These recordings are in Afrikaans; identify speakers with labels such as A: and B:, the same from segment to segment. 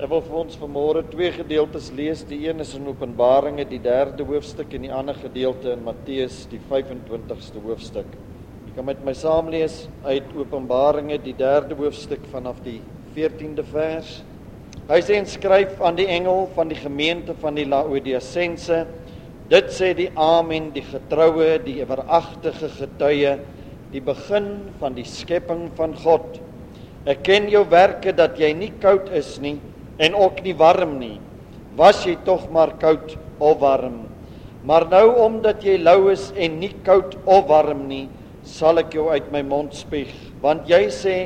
A: Ek wil vir ons vanmôre twee gedeeltes lees. Die een is in Openbaringe, die 3de hoofstuk en die ander gedeelte in Matteus, die 25ste hoofstuk. Jy kan met my saam lees uit Openbaringe, die 3de hoofstuk vanaf die 14de vers. Hy sê en skryf aan die engel van die gemeente van die Laodicense: Dit sê die Amen, die getroue, die ewigagtige getuie, die begin van die skepping van God. Ek ken jou werke dat jy nie koud is nie en ook nie warm nie. Was jy tog maar koud of warm? Maar nou omdat jy lou is en nie koud of warm nie, sal ek jou uit my mond spieg, want jy sê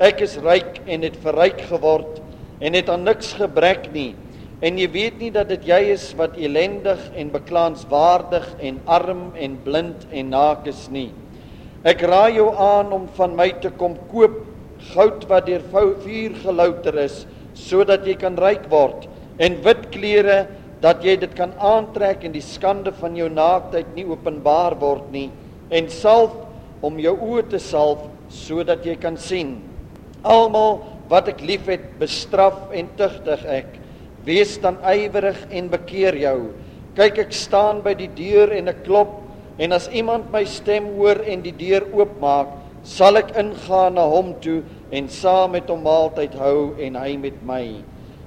A: ek is ryk en het verryk geword en het aan niks gebrek nie. En jy weet nie dat dit jy is wat elendig en beklaanswaardig en arm en blind en naak is nie. Ek raai jou aan om van my te kom koop goud wat deur vuur gelouter is sodat jy kan ryk word en wit klere dat jy dit kan aantrek en die skande van jou naaktheid nie openbaar word nie en salf om jou oë te salf sodat jy kan sien. Almal wat ek liefhet bestraf en tugtig ek. Wees dan ywerig en bekeer jou. Kyk ek staan by die deur en ek klop en as iemand my stem hoor en die deur oopmaak sal ek ingaan na hom toe en saam met hom maaltyd hou en hy met my.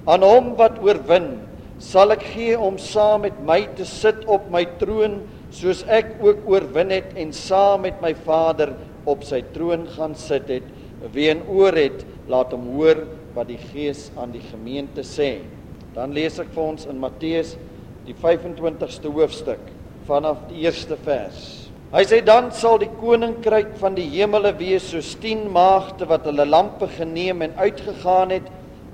A: Aan hom wat oorwin, sal ek gee om saam met my te sit op my troon soos ek ook oorwin het en saam met my Vader op sy troon gaan sit het. Wie en oor het, laat hom hoor wat die Gees aan die gemeente sê. Dan lees ek vir ons in Matteus die 25ste hoofstuk vanaf die eerste vers. Hy sê dan sal die koninkryk van die hemele wees soos 10 maagde wat hulle lampe geneem en uitgegaan het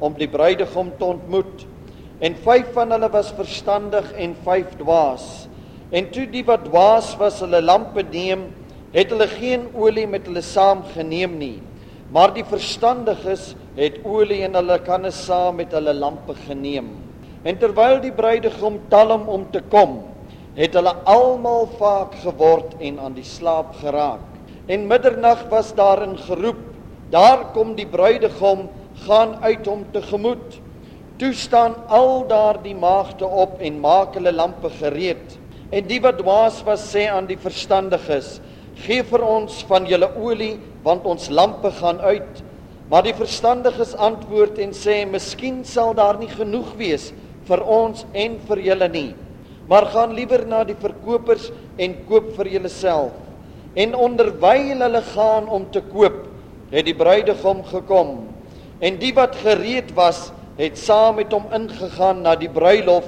A: om die bruidegom te ontmoet. En 5 van hulle was verstandig en 5 dwaas. En toe die wat dwaas was hulle lampe neem, het hulle geen olie met hulle saam geneem nie. Maar die verstandiges het olie in hulle kanne saam met hulle lampe geneem. En terwyl die bruidegom talm om te kom, het hulle almal vaak geword en aan die slaap geraak. En middernag was daarin geroep: Daar kom die bruidegom, gaan uit hom tegemoet. Toe staan al daardie maagde op en maak hulle lampe gereed. En die wat dwaas was sê aan die verstandiges: Gee vir ons van julle olie, want ons lampe gaan uit. Maar die verstandiges antwoord en sê: Miskien sal daar nie genoeg wees vir ons en vir julle nie maar gaan liewer na die verkopers en koop vir julleself. En onderwyl hulle gaan om te koop, het die bruidegom gekom. En die wat gereed was, het saam met hom ingegaan na die bruilof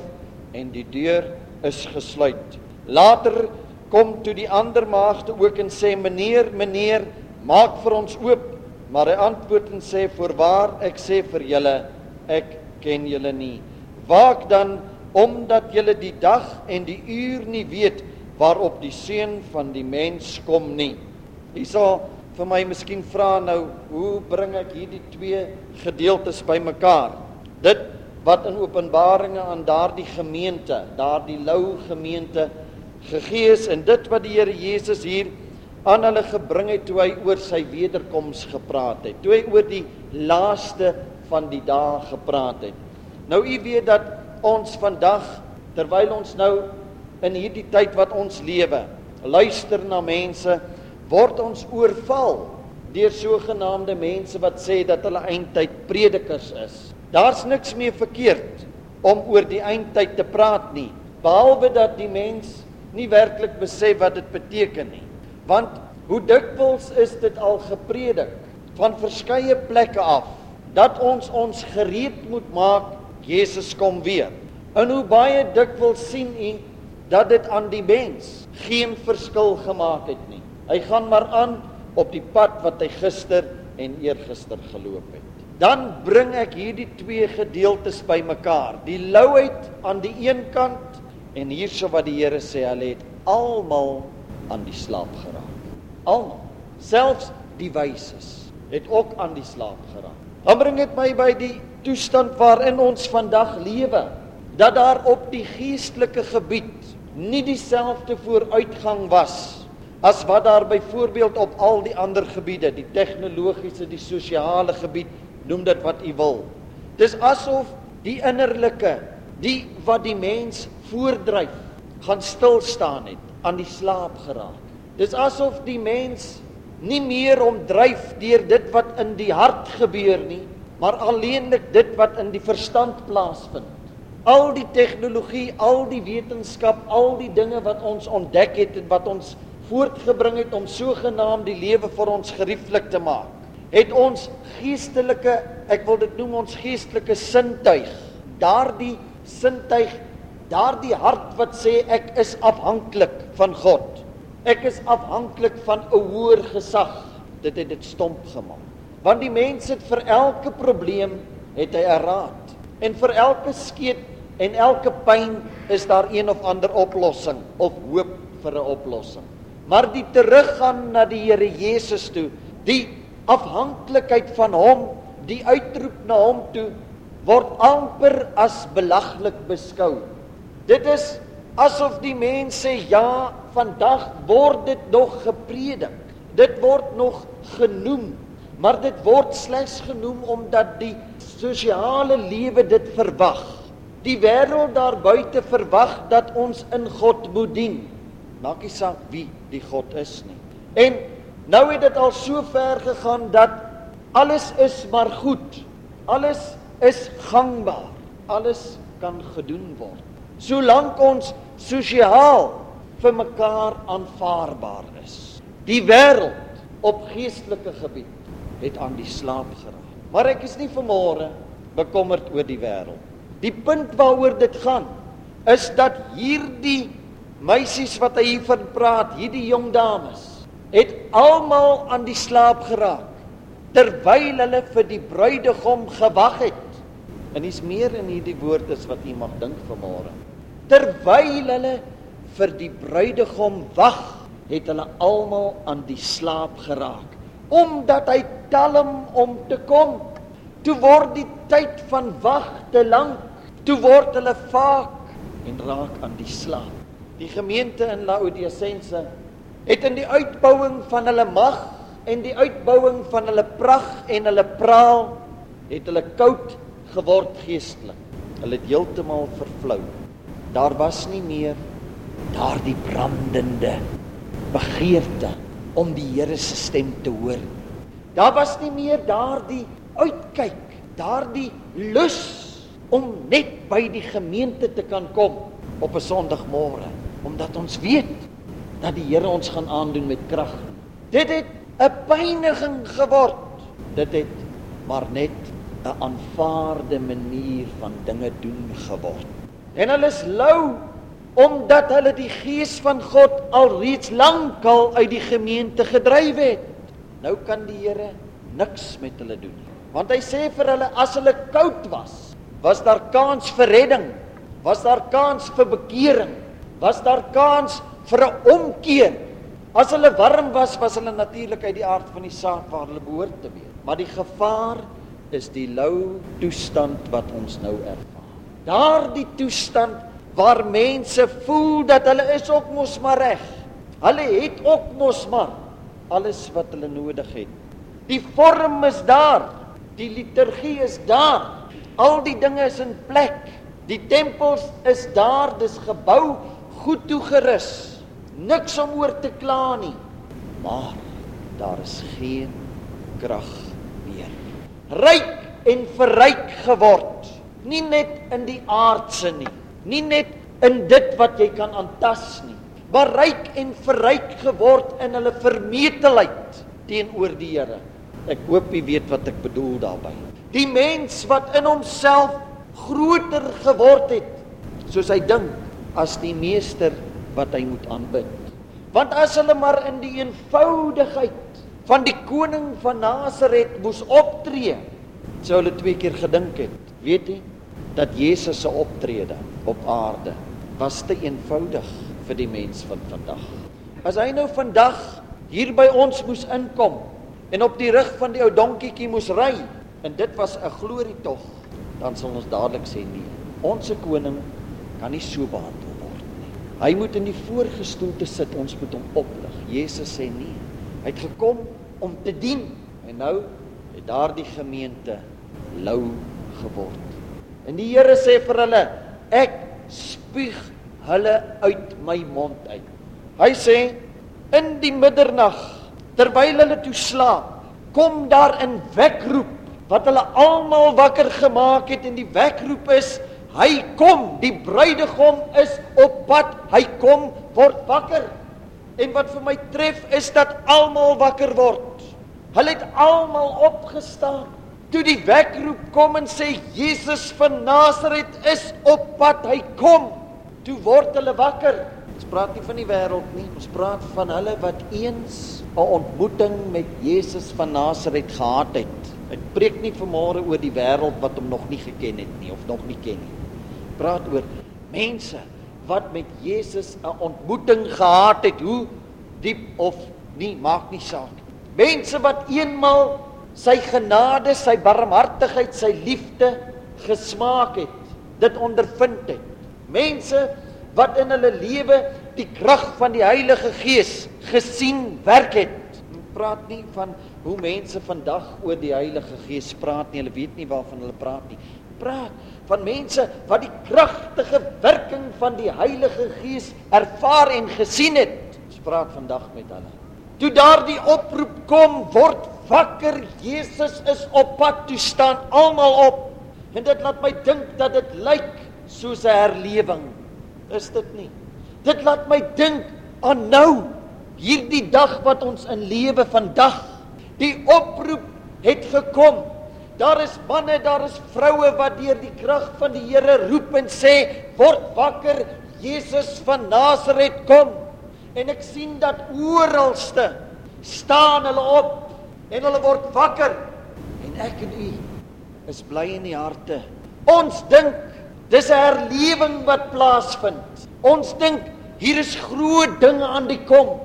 A: en die deur is gesluit. Later kom toe die ander maagde ook en sê: "Meneer, meneer, maak vir ons oop." Maar hy antwoord en sê: "Voorwaar, ek sê vir julle, ek ken julle nie. Waak dan omdat julle die dag en die uur nie weet waarop die seun van die mens kom nie. Hierso vir my miskien vra nou, hoe bring ek hierdie twee gedeeltes bymekaar? Dit wat in Openbaringe aan daardie gemeente, daardie lou gemeente gegee is en dit wat die Here Jesus hier aan hulle gebring het toe hy oor sy wederkoms gepraat het. Toe hy oor die laaste van die dae gepraat het. Nou u weet dat ons vandag terwyl ons nou in hierdie tyd wat ons lewe luister na mense word ons oorval deur sogenaamde mense wat sê dat hulle eindtyd predikers is. Daar's niks meer verkeerd om oor die eindtyd te praat nie, behalwe dat die mens nie werklik besef wat dit beteken nie. Want hoe dikwels is dit al gepredik van verskeie plekke af dat ons ons gereed moet maak Jesus kom weer. En hoe baie dikwels sien u dat dit aan die mens geen verskil gemaak het nie. Hy gaan maar aan op die pad wat hy gister en eergister geloop het. Dan bring ek hierdie twee gedeeltes bymekaar. Die louheid aan die een kant en hierso wat die Here sê, hulle het almal aan die slaap geraak. Almal, selfs die wyses het ook aan die slaap geraak. Dan bring dit my by die toestand waarin ons vandag lewe dat daar op die geestelike gebied nie dieselfde vooruitgang was as wat daar byvoorbeeld op al die ander gebiede, die tegnologiese, die sosiale gebied, noem dit wat u wil. Dis asof die innerlike, die wat die mens voordryf, gaan stil staan het, aan die slaap geraak. Dis asof die mens nie meer omdryf deur dit wat in die hart gebeur nie, maar alleenlik dit wat in die verstand plaasvind. Al die tegnologie, al die wetenskap, al die dinge wat ons ontdek het en wat ons voortgebring het om sogenaamd die lewe vir ons gerieflik te maak, het ons geestelike, ek wil dit noem ons geestelike sintuig, daardie sintuig, daardie hart wat sê ek is afhanklik van God. Ek is afhanklik van 'n hoër gesag. Dit het dit stomp gemaak. Want die mens het vir elke probleem het hy 'n raad. En vir elke skeet en elke pyn is daar een of ander oplossing of hoop vir 'n oplossing. Maar die teruggaan na die Here Jesus toe, die afhanklikheid van hom, die uitroep na hom toe word amper as belaglik beskou. Dit is asof die mense sê ja, vandag word dit nog gepredik. Dit word nog genoem, maar dit word slegs genoem omdat die sosiale lewe dit verwag. Die wêreld daar buite verwag dat ons in God moet dien. Maak nie saak wie die God is nie. En nou het dit al so ver gegaan dat alles is maar goed. Alles is gangbaar. Alles kan gedoen word. Solank ons sosiaal vir mekaar aanvaarbaar is. Die wêreld op geestelike gebied het aan die slaap geraak. Maar ek is nie vanmôre bekommerd oor die wêreld. Die punt waaroor dit gaan is dat hierdie meisies wat hy hier van praat, hierdie jong dames, het almal aan die slaap geraak terwyl hulle vir die bruidegom gewag het. En dis meer in hierdie woord as wat u mag dink vanmôre. Terwyl hulle vir die bruidegom wag, het hulle almal aan die slaap geraak, omdat hy talm om te kom. Toe word die tyd van wag te lank, toe word hulle vaak en raak aan die slaap. Die gemeente in Laodicea het in die uitbouing van hulle mag en die uitbouing van hulle prag en hulle praal het hulle koud geword geestelik. Hulle het heeltemal vervlou. Daar was nie meer daardie brandende begeerte om die Here se stem te hoor. Daar was nie meer daardie uitkyk, daardie lus om net by die gemeente te kan kom op 'n Sondagmôre, omdat ons weet dat die Here ons gaan aandoen met krag. Dit het 'n pyniging geword. Dit het maar net 'n aanvaarde manier van dinge doen geword. En hulle is lou omdat hulle die gees van God alreeds lankal uit die gemeente gedryf het. Nou kan die Here niks met hulle doen nie. Want hy sê vir hulle as hulle koud was, was daar kans vir redding, was daar kans vir bekering, was daar kans vir 'n omkeer. As hulle warm was, was hulle natuurlik uit die aard van die saak waar hulle behoort te wees. Maar die gevaar is die lou toestand wat ons nou ervaar. Daardie toestand waar mense voel dat hulle is ook mos maar reg. Hulle het ook mos maar alles wat hulle nodig het. Die vorm is daar. Die liturgie is daar. Al die dinge is in plek. Die tempels is daar, dis gebou, goed toegerus. Niks om oor te kla nie. Maar daar is geen krag meer. Ryk en verryk geword. Nie net in die aardse nie nie net in dit wat jy kan aantas nie, maar ryk en verryk geword in hulle vermetelheid teenoor die Here. Ek hoop jy weet wat ek bedoel daarmee. Die mens wat in homself groter geword het, soos hy dink as die meester wat hy moet aanbid. Want as hulle maar in die eenvoudigheid van die koning van Nasaret moes optree, sou hulle twee keer gedink het, weet jy, dat Jesus se optrede op aarde was te eenvoudig vir die mens van vandag. As hy nou vandag hier by ons moes inkom en op die rug van die ou donkietjie moes ry en dit was 'n glorietog, dan sal ons dadelik sê nee. Ons se koning kan nie so behandel word nie. Hy moet in die voorgestoelte sit, ons moet hom oplig. Jesus sê nee. Hy het gekom om te dien en nou het daardie gemeente lou geword.
B: En die Here sê vir hulle, ek spuug hulle uit my mond uit. Hy sê in die middernag terwyl hulle toe slaap, kom daar 'n wekroep wat hulle almal wakker gemaak het en die wekroep is hy kom, die bruidegom is op pad, hy kom, word wakker. En wat vir my tref is dat almal wakker word. Hulle het almal opgestaan. Toe die wekroep kom en sê Jesus van Nasaret is op pad, hy kom. Toe word hulle wakker. Ons praat nie van die wêreld nie, ons praat van hulle wat eens 'n ontmoeting met Jesus van Nasaret gehad het. Ek preek nie vanmôre oor die wêreld wat hom nog nie geken het nie of nog nie ken nie. Praat oor mense wat met Jesus 'n ontmoeting gehad het, hoe diep of nie, maak nie saak. Mense wat eenmal sy genade, sy barmhartigheid, sy liefde gesmaak het, dit ondervind het. Mense wat in hulle lewe die krag van die Heilige Gees gesien werk het. Ek praat nie van hoe mense vandag oor die Heilige Gees praat nie. Hulle weet nie waarvan hulle praat nie. Praat van mense wat die kragtige werking van die Heilige Gees ervaar en gesien het. Ons praat vandag met hulle. Toe daardie oproep kom, word wakker. Jesus is op pad toe staan almal op. En dit laat my dink dat dit lyk soos 'n herlewing. Is dit nie? Dit laat my dink aan nou, hierdie dag wat ons in lewe vandag. Die oproep het gekom. Daar is manne, daar is vroue wat deur die krag van die Here roep en sê, "Word wakker, Jesus van Nasaret kom." En ek sien dat oralste staan hulle op en hulle word wakker. En ek en u is bly in die harte. Ons dink dis 'n herlewing wat plaasvind. Ons dink hier is groot dinge aan die kom.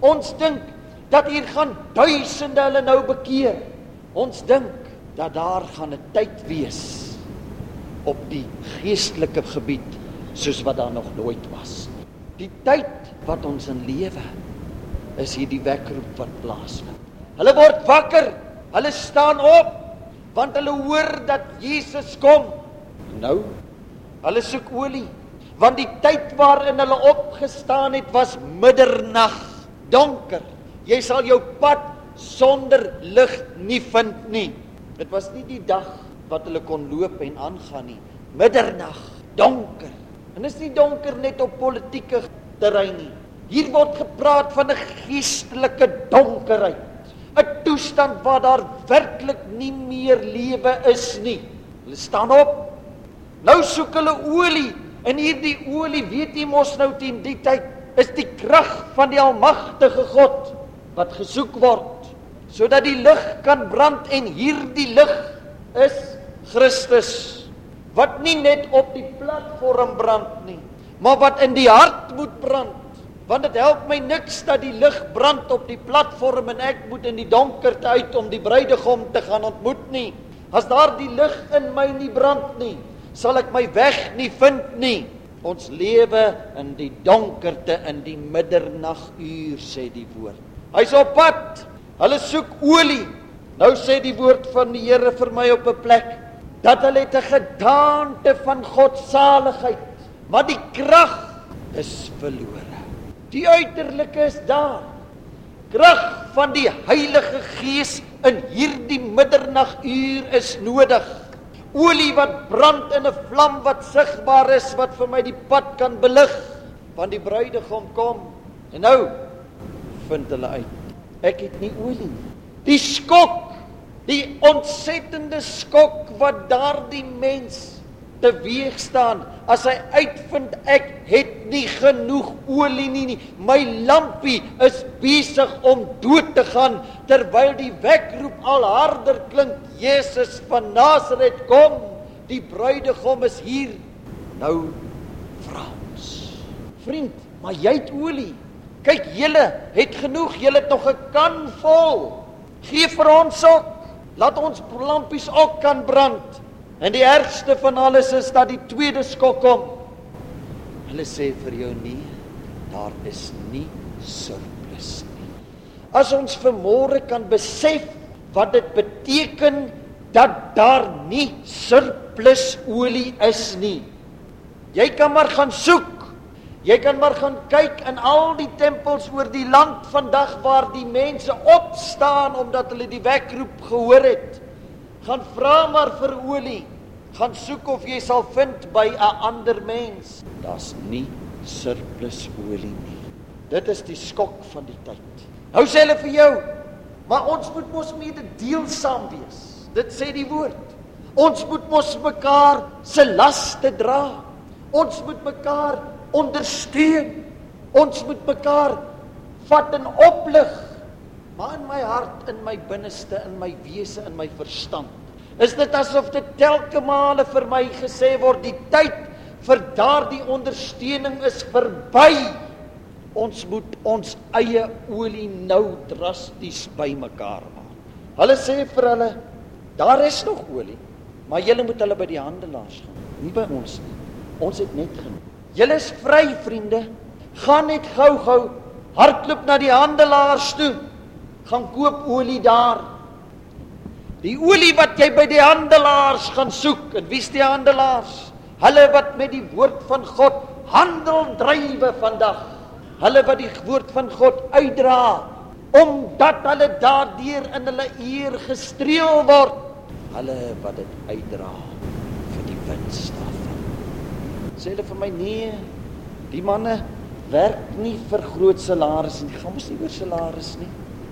B: Ons dink dat hier gaan duisende hulle nou bekeer. Ons dink dat daar gaan 'n tyd wees op die geestelike gebied soos wat daar nog nooit was. Die tyd wat ons in lewe is hierdie wekroep wat plaasvind. Hulle word wakker, hulle staan op want hulle hoor dat Jesus kom. Nou, hulle soek olie want die tyd waarin hulle opgestaan het was middernag, donker. Jy sal jou pad sonder lig nie vind nie. Dit was nie die dag wat hulle kon loop en aangaan nie. Middernag, donker. En is nie donker net op politieke terrein nie. Hier word gepraat van 'n geestelike donkerheid. 'n Toestand waar daar werklik nie meer lewe is nie. Hulle staan op. Nou soek hulle olie en hierdie olie, weet jy mos nou teen die tyd is die krag van die almagtige God wat gesoek word sodat die lig kan brand en hierdie lig is Christus wat nie net op die platform brand nie maar wat in die hart moet brand want dit help my niks dat die lig brand op die platform en ek moet in die donkerte uit om die bruidegom te gaan ontmoet nie as daar die lig in my nie brand nie sal ek my weg nie vind nie ons lewe in die donkerte in die middernaguur sê die woord hy's op pad Hulle soek olie. Nou sê die woord van die Here vir my op 'n plek dat hulle het 'n gedaante van God saligheid, maar die krag is verlore. Die uiterlike is daar. Krag van die Heilige Gees in hierdie middernaguur is nodig. Olie wat brand in 'n vlam wat sigbaar is wat vir my die pad kan belig want die bruidegom kom. En nou vind hulle uit Ek het nie olie nie. Die skok, die ontsettende skok wat daardie mens teweeg staan as hy uitvind ek het nie genoeg olie nie, nie. My lampie is besig om dood te gaan terwyl die wekroep al harder klink. Jesus van Nasaret kom. Die bruidegom is hier. Nou vra ons. Vriend, maar jy het olie. Kyk, julle het genoeg, julle het nog 'n kan vol. Gee vir ons ook. Laat ons lampies ook kan brand. En die ergste van alles is dat die tweede skok kom. Hulle sê vir jou nie, daar is nie surplus nie. As ons vermôre kan besef wat dit beteken dat daar nie surplus olie is nie. Jy kan maar gaan soek. Jy kan maar gaan kyk in al die tempels oor die land vandag waar die mense opstaan omdat hulle die wekroep gehoor het. Gaan vra maar vir olie. Gaan soek of jy sal vind by 'n ander mens. Daar's nie surplus olie nie. Dit is die skok van die tyd. Hou sê hulle vir jou, maar ons moet mos mede deelsaam wees. Dit sê die woord. Ons moet mos mekaar se laste dra. Ons moet mekaar ondersteun. Ons moet mekaar vat en oplig. Maar in my hart, in my binneste, in my wese, in my verstand, is dit asof dit telke male vir my gesê word die tyd vir daardie ondersteuning is verby. Ons moet ons eie olie nou drasties bymekaar maak. Hulle sê vir hulle, daar is nog olie, maar julle moet hulle by die handelaars gaan, nie by ons nie. Ons het net genoeg. Julle is vry, vriende. Gaan net gou-gou hardloop na die handelaars toe. Gaan koop olie daar. Die olie wat jy by die handelaars gaan soek, en wie's die handelaars? Hulle wat met die woord van God handel drywe vandag. Hulle wat die woord van God uitdra omdat hulle daardeur in hulle eer gestreel word. Hulle wat dit uitdra vir die wins daar sê hulle vir my nee, die manne werk nie vir groot salarisse nie. Gaan mos nie oor salarisse nie.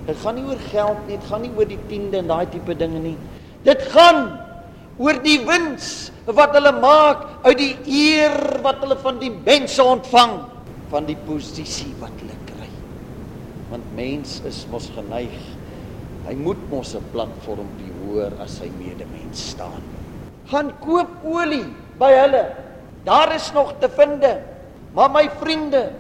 B: Dit gaan nie oor geld nie, dit gaan nie oor die tiende en daai tipe dinge nie. Dit gaan oor die wins wat hulle maak uit die eer wat hulle van die mense ontvang, van die posisie wat hulle kry. Want mens is mos geneig hy moet mos 'n platform behoor as sy medemens staan. Gaan koop olie by hulle Daar is nog te vind. Maar my vriende,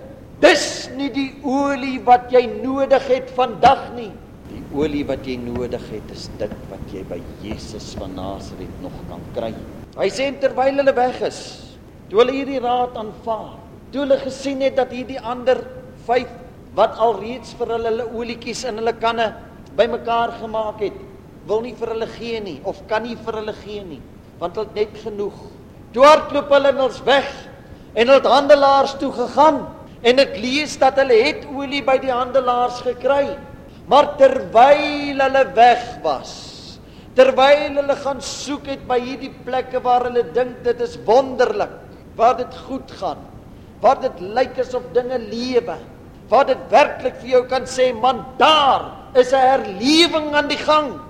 B: dis nie die olie wat jy nodig het vandag nie. Die olie wat jy nodig het is dit wat jy by Jesus van Nasaret nog kan kry. Hy sê terwyl hulle weg is, toe hulle hierdie raad aanvaar, toe hulle gesien het dat hierdie ander 5 wat alreeds vir hulle hulle olietjies in hulle kanne bymekaar gemaak het, wil nie vir hulle gee nie of kan nie vir hulle gee nie, want hulle het net genoeg Toe hardloop hulle ons weg en hulle het handelaars toe gegaan en ek lees dat hulle het olie by die handelaars gekry. Maar terwyl hulle weg was, terwyl hulle gaan soek het by hierdie plekke waar hulle dink dit is wonderlik, waar dit goed gaan, waar dit lyk asof dinge lewe, waar dit werklik vir jou kan sê man, daar is 'n herlewing aan die gang.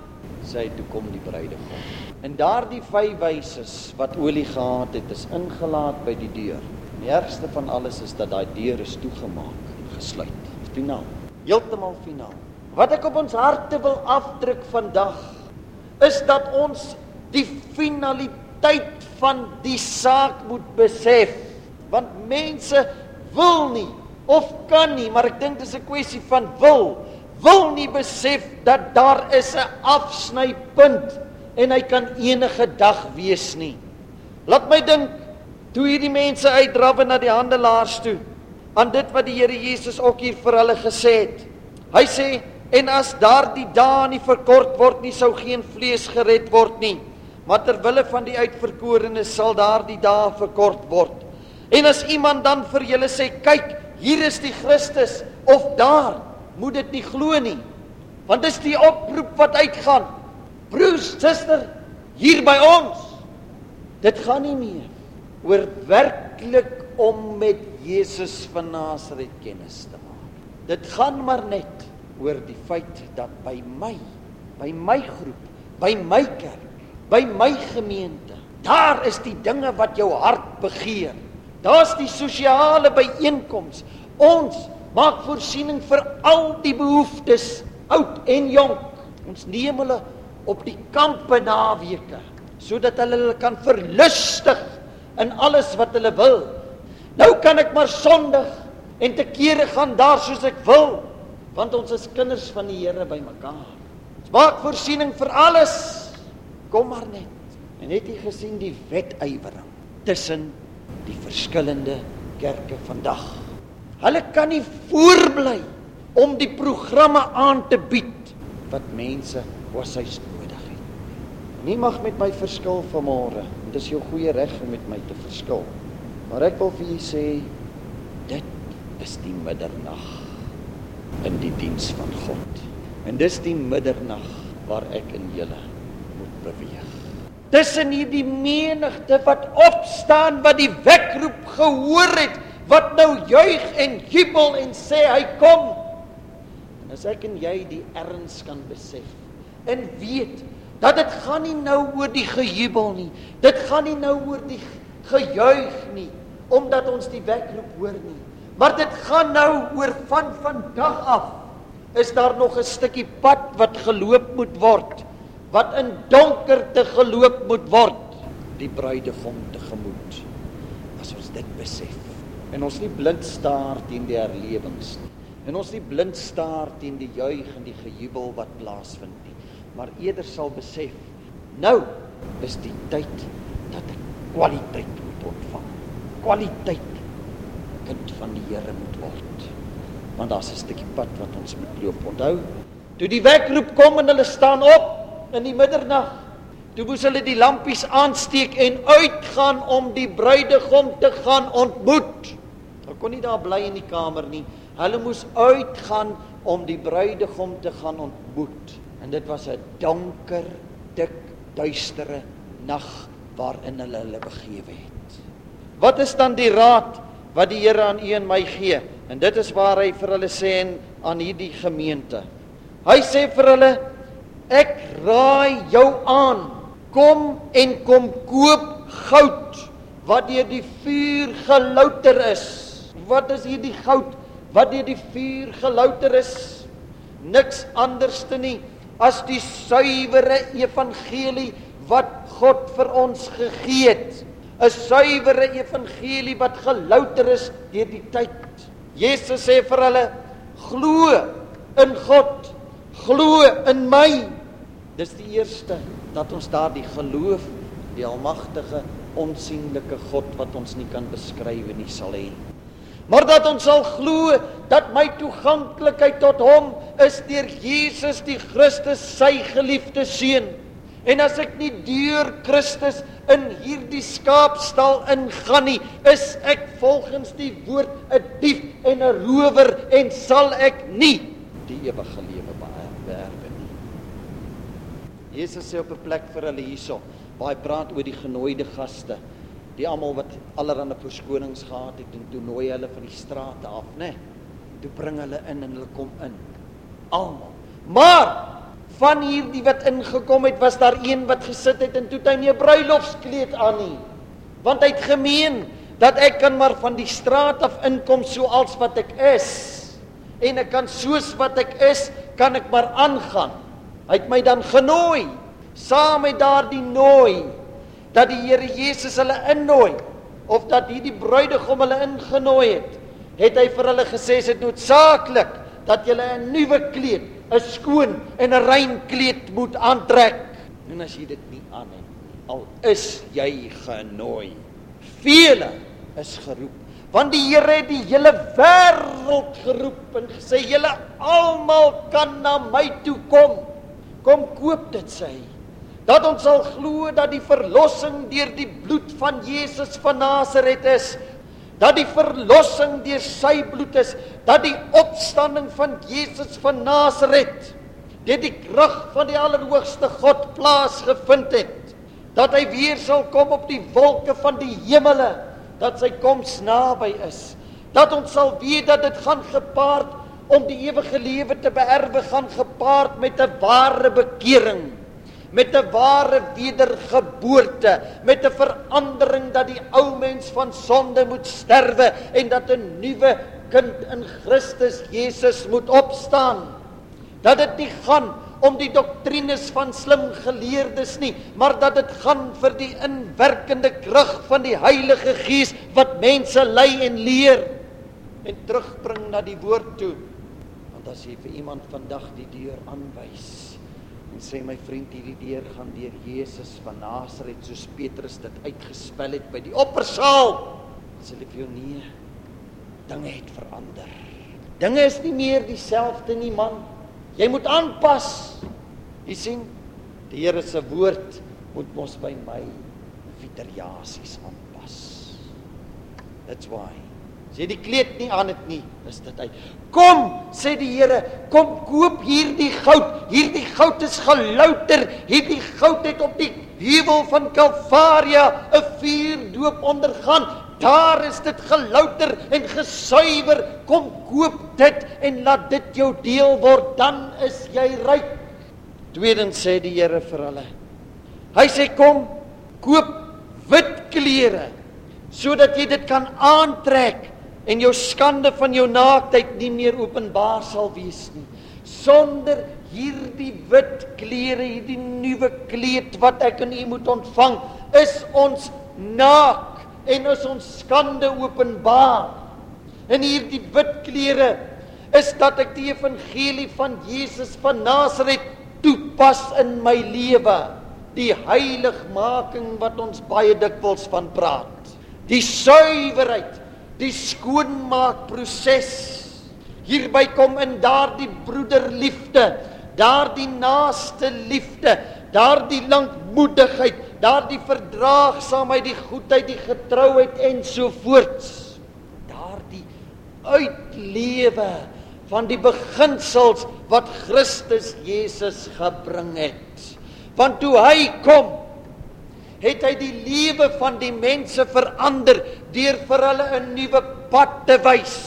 B: Sy toe kom die bruidegom. En daardie vyf wyses wat olie gehad het, is ingelaat by die deur. Die ergste van alles is dat daai deur is toegemaak en gesluit. Finaal. Heeltemal finaal. Wat ek op ons harte wil afdruk vandag is dat ons die finaliteit van die saak moet besef. Want mense wil nie of kan nie, maar ek dink dit is 'n kwessie van wil. Wil nie besef dat daar is 'n afsnypunt en hy kan enige dag wees nie. Laat my dink toe hierdie mense uitdrawe na die handelaars toe aan dit wat die Here Jesus ook hier vir hulle gesê het. Hy sê en as daardie dae nie verkort word nie sou geen vlees gered word nie. Maar ter wille van die uitverkorenes sal daardie dae verkort word. En as iemand dan vir julle sê kyk, hier is die Christus of daar, moet dit nie glo nie. Want dis die oproep wat uitgaan. Broers, suster, hier by ons. Dit gaan nie meer oor werklik om met Jesus van Nasaret kennis te maak. Dit gaan maar net oor die feit dat by my, by my groep, by my kerk, by my gemeente, daar is die dinge wat jou hart begeer. Daar's die sosiale byeenkomste. Ons maak voorsiening vir al die behoeftes, oud en jonk. Ons neem hulle op die kampe naweke sodat hulle hulle kan verlustig in alles wat hulle wil. Nou kan ek maar sondig en te kere gaan daar soos ek wil want ons is kinders van die Here bymekaar. Ons maak voorsiening vir alles. Kom maar net. En het jy gesien die wetywering tussen die verskillende kerke vandag? Hulle kan nie voorbly om die programme aan te bied wat mense was hy nodig het. Nie mag met my verskil vanmôre. Dit is jou goeie reg om met my te verskil. Maar ek wil vir u sê dit is die middernag in die diens van God. En dis die middernag waar ek in julle moet beweeg. Tussen hierdie menigte wat opstaan wat die wekroep gehoor het, wat nou juig en jubel en sê hy kom. En as ek en jy die erns kan besef en weet dat dit gaan nie nou oor die gejubel nie. Dit gaan nie nou oor die gejuig nie omdat ons die wekroep hoor nie. Maar dit gaan nou oor van vandag af is daar nog 'n stukkie pad wat geloop moet word wat in donkerte geloop moet word die bruidegom tegemoet as ons dit besef en ons nie blind staar teen die herlewings nie en ons nie blind staar teen die juig en die gejubel wat plaasvind nie maar eerder sal besef nou is die tyd dat ek kwaliteit moet ontvang. Kwaliteit kind van die Here moet word. Want daar's 'n stukkie pad wat ons moet loop. Onthou toe die wekroep kom en hulle staan op in die middernag toe moes hulle die lampies aansteek en uitgaan om die bruidegom te gaan ontmoet. Hulle kon nie daar bly in die kamer nie. Hulle moes uitgaan om die bruidegom te gaan ontmoet dit was 'n donker, dik, duistere nag waarin hulle hulle begewe het. Wat is dan die raad wat die Here aan u en my gee? En dit is waar hy vir hulle sê en aan hierdie gemeente. Hy sê vir hulle: Ek raai jou aan, kom en kom koop goud wat deur die vuur gelouter is. Wat is hierdie goud wat deur die vuur gelouter is? Niks anderste nie as die suiwere evangelie wat God vir ons gegee het. 'n Suiwere evangelie wat gelouter is deur die tyd. Jesus sê vir hulle: "Glo in God, glo in my." Dis die eerste dat ons daardie geloof, die almagtige, onsigbare God wat ons nie kan beskryf nie sal hê maar dat ons sal glo dat my toeganklikheid tot hom is deur Jesus die Christus sy geliefde seun. En as ek nie deur Christus in hierdie skaapstal ingaan nie, is ek volgens die woord 'n dief en 'n rower en sal ek nie die ewige lewe beerwe nie. Jesus sê op 'n plek vir hulle hierso, waar hy praat oor die genooide gaste die almal wat allerlei verskonings gehad het en toe nooi hulle van die strate af, né? Nee, toe bring hulle in en hulle kom in. Almal. Maar van hierdie wat ingekom het, was daar een wat gesit het en toe hy nie 'n bruilofskleed aan nie. Want hy het gemeen dat ek kan maar van die straat af inkom soals wat ek is. En ek kan soos wat ek is, kan ek maar aangaan. Hy het my dan genooi saam met daardie nooi dat die Here Jesus hulle innooi of dat hierdie bruidegom hulle ingenooi het, het hy vir hulle gesê dit noodsaaklik dat julle 'n nuwe kleed, 'n skoon en 'n rein kleed moet aantrek. En as jy dit nie aan het al is jy genooi. Vele is geroep want die Here het die hele wêreld geroep en gesê julle almal kan na my toe kom. Kom koop dit sê hy dat ons sal glo dat die verlossing deur die bloed van Jesus van Nasaret is. Dat die verlossing deur sy bloed is. Dat die opstanding van Jesus van Nasaret deur die krag van die allerhoogste God plaasgevind het. Dat hy weer sal kom op die wolke van die hemele. Dat sy koms naby is. Dat ons sal weet dat dit gaan gepaard om die ewige lewe te beerwe gaan gepaard met 'n ware bekering met 'n ware wedergeboorte, met 'n verandering dat die ou mens van sonde moet sterwe en dat 'n nuwe kind in Christus Jesus moet opstaan. Dat dit nie gaan om die doktrines van slim geleerdes nie, maar dat dit gaan vir die inwerkende krag van die Heilige Gees wat mense lei en leer en terugbring na die woord toe. Want as jy vir iemand vandag die deur aanwys, sê my vriend hierdie deur gaan deur Jesus van Nasaret soos Petrus dit uitgespel het by die oppersaal sê hulle vir jou nee dinge het verander dinge is nie meer dieselfde nie man jy moet aanpas jy sien die Here se woord moet mos by my fiteriasies aanpas. That's why. Sê die kleed nie aan dit nie, is dit uit. Kom, sê die Here, kom koop hierdie goud. Hierdie goud is gelouter. Hierdie goud het op die heuwel van Kalvaria 'n vuurdoop ondergaan. Daar is dit gelouter en gesuiwer. Kom koop dit en laat dit jou deel word, dan is jy ryk. Tweedens sê die Here vir hulle. Hy sê kom, koop wit klere sodat jy dit kan aantrek en jou skande van jou naaktheid nie meer openbaar sal wees nie. Sonder hierdie wit klere, hierdie nuwe kleed wat ek en u moet ontvang, is ons naak en is ons skande openbaar. En hierdie wit klere is dat ek die evangelie van Jesus van Nasaret toepas in my lewe. Die heiligmaking wat ons baie dikwels van praat. Die suiwerheid, die skoonmaakproses. Hierby kom in daardie broederliefde, daardie naaste liefde, daardie lankmoedigheid, daardie verdraagsaamheid, die goedheid, die getrouheid en so voorts. Daardie uitlewe van die beginsels wat Christus Jesus gebring het. Want toe hy kom, het hy die lewe van die mense verander deur vir hulle 'n nuwe pad te wys.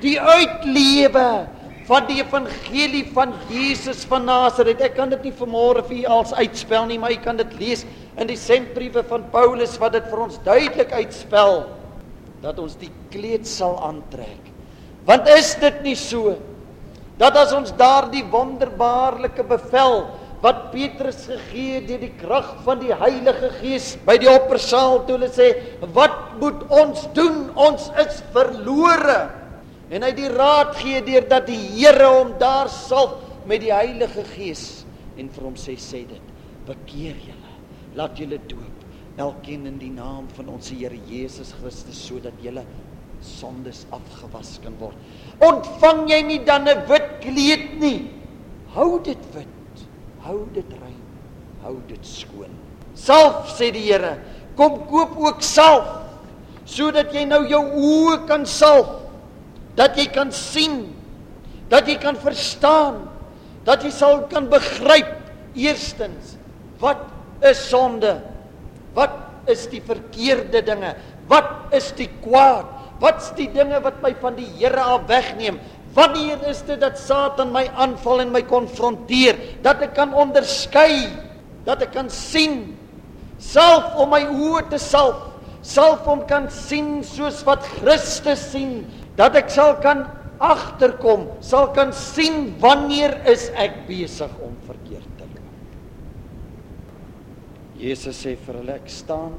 B: Die uitlewe van die evangelie van Jesus van Nasaret. Ek kan dit nie vanmôre vir u als uitspel nie, maar u kan dit lees in die sentbriewe van Paulus wat dit vir ons duidelik uitspel dat ons die kleed sal aantrek Want is dit nie so dat as ons daardie wonderbaarlike bevel wat Petrus gegee het deur die krag van die Heilige Gees by die oppersaal toe hulle sê wat moet ons doen ons is verlore en hy die raad gee deur dat die Here hom daar sal met die Heilige Gees en vir hom sê sê dit bekeer julle laat julle doop elkeen in die naam van ons Here Jesus Christus sodat julle sondes afgewas kan word. Ontvang jy nie dan 'n wit kleed nie? Hou dit wit. Hou dit rein. Hou dit skoon. Salf sê die Here, kom koop ook salf sodat jy nou jou oë kan salf. Dat jy kan sien. Dat jy kan verstaan. Dat jy sal kan begryp eerstens wat is sonde? Wat is die verkeerde dinge? Wat is die kwaad? Wat's die dinge wat my van die Here af wegneem? Wanneer is dit dat Satan my aanval en my konfronteer? Dat ek kan onderskei, dat ek kan sien self om my oë te salf, self om kan sien soos wat Christus sien, dat ek sal kan agterkom, sal kan sien wanneer is ek besig om verkeerd te loop. Jesus sê vir hulle ek staan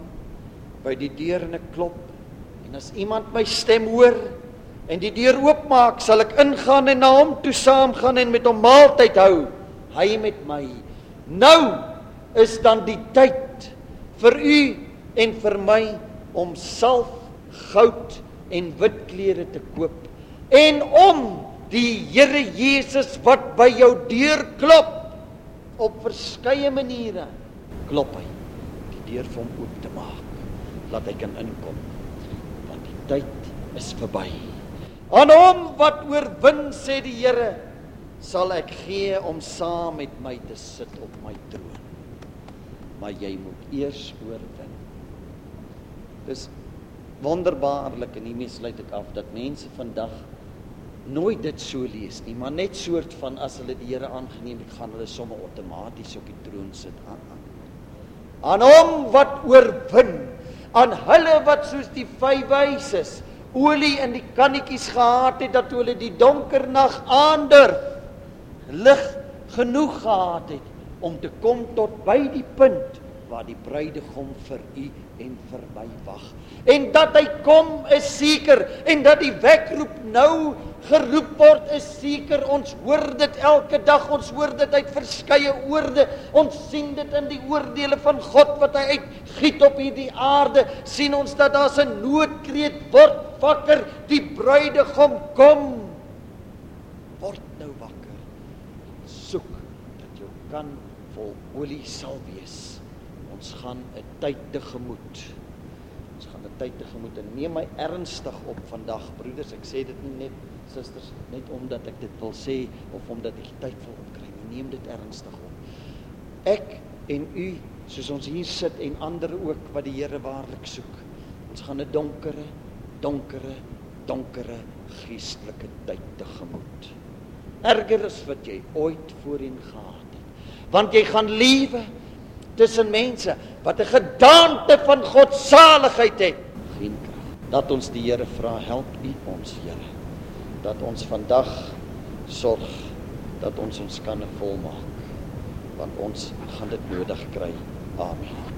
B: by die deur en ek klop En as iemand my stem hoor en die deur oopmaak, sal ek ingaan en na hom toe saamgaan en met hom maaltyd hou, hy met my. Nou is dan die tyd vir u en vir my om salf, goud en wit klere te koop en om die Here Jesus wat by jou deur klop op verskeie maniere klop hy die deur vir hom oop te maak laat hy kan inkom tyd is verby. Aan hom wat oorwin sê die Here, sal ek gee om saam met my te sit op my troon. Maar jy moet eers oorwin. Dis wonderbaarlik en hiermee sluit ek af dat mense vandag nooit dit so lees nie, maar net soort van as hulle die Here aangeneem het, gaan hulle sommer outomaties op die troon sit aan. Aan hom wat oorwin aan hulle wat soos die vyf wyses olie in die kannetjies gehad het dat hulle die donker nag aandurf lig genoeg gehad het om te kom tot by die punt waar die bruidegom vir u en vir my wag. En dat hy kom is seker en dat die wekroep nou geroep word is seker. Ons hoor dit elke dag. Ons hoor dit uit verskeie oorde. Ons sien dit in die oordeele van God wat hy uitgiet op hierdie aarde. sien ons dat daar 'n noodkreet word wakker. Die bruidegom kom. Word nou wakker. Soek dat jou kan vol olie sal wees Ons gaan 'n tyd tegemoet. Ons gaan 'n tyd tegemoet en neem my ernstig op vandag, broeders. Ek sê dit nie net susters net omdat ek dit wil sê of omdat ek tyd wil opkry. Neem dit ernstig op. Ek en u, soos ons hier sit en ander ook wat die Here waarlik soek. Ons gaan 'n donkere, donkere, donkere geestelike tyd tegemoet. Erger as wat jy ooit voorheen gehad het. Want jy gaan lewe tussen mense wat 'n gedaante van godsaligheid het, geen krag. Dat ons die Here vra, help U ons, Here, dat ons vandag sorg dat ons ons kan volmaak want ons gaan dit nodig kry. Amen.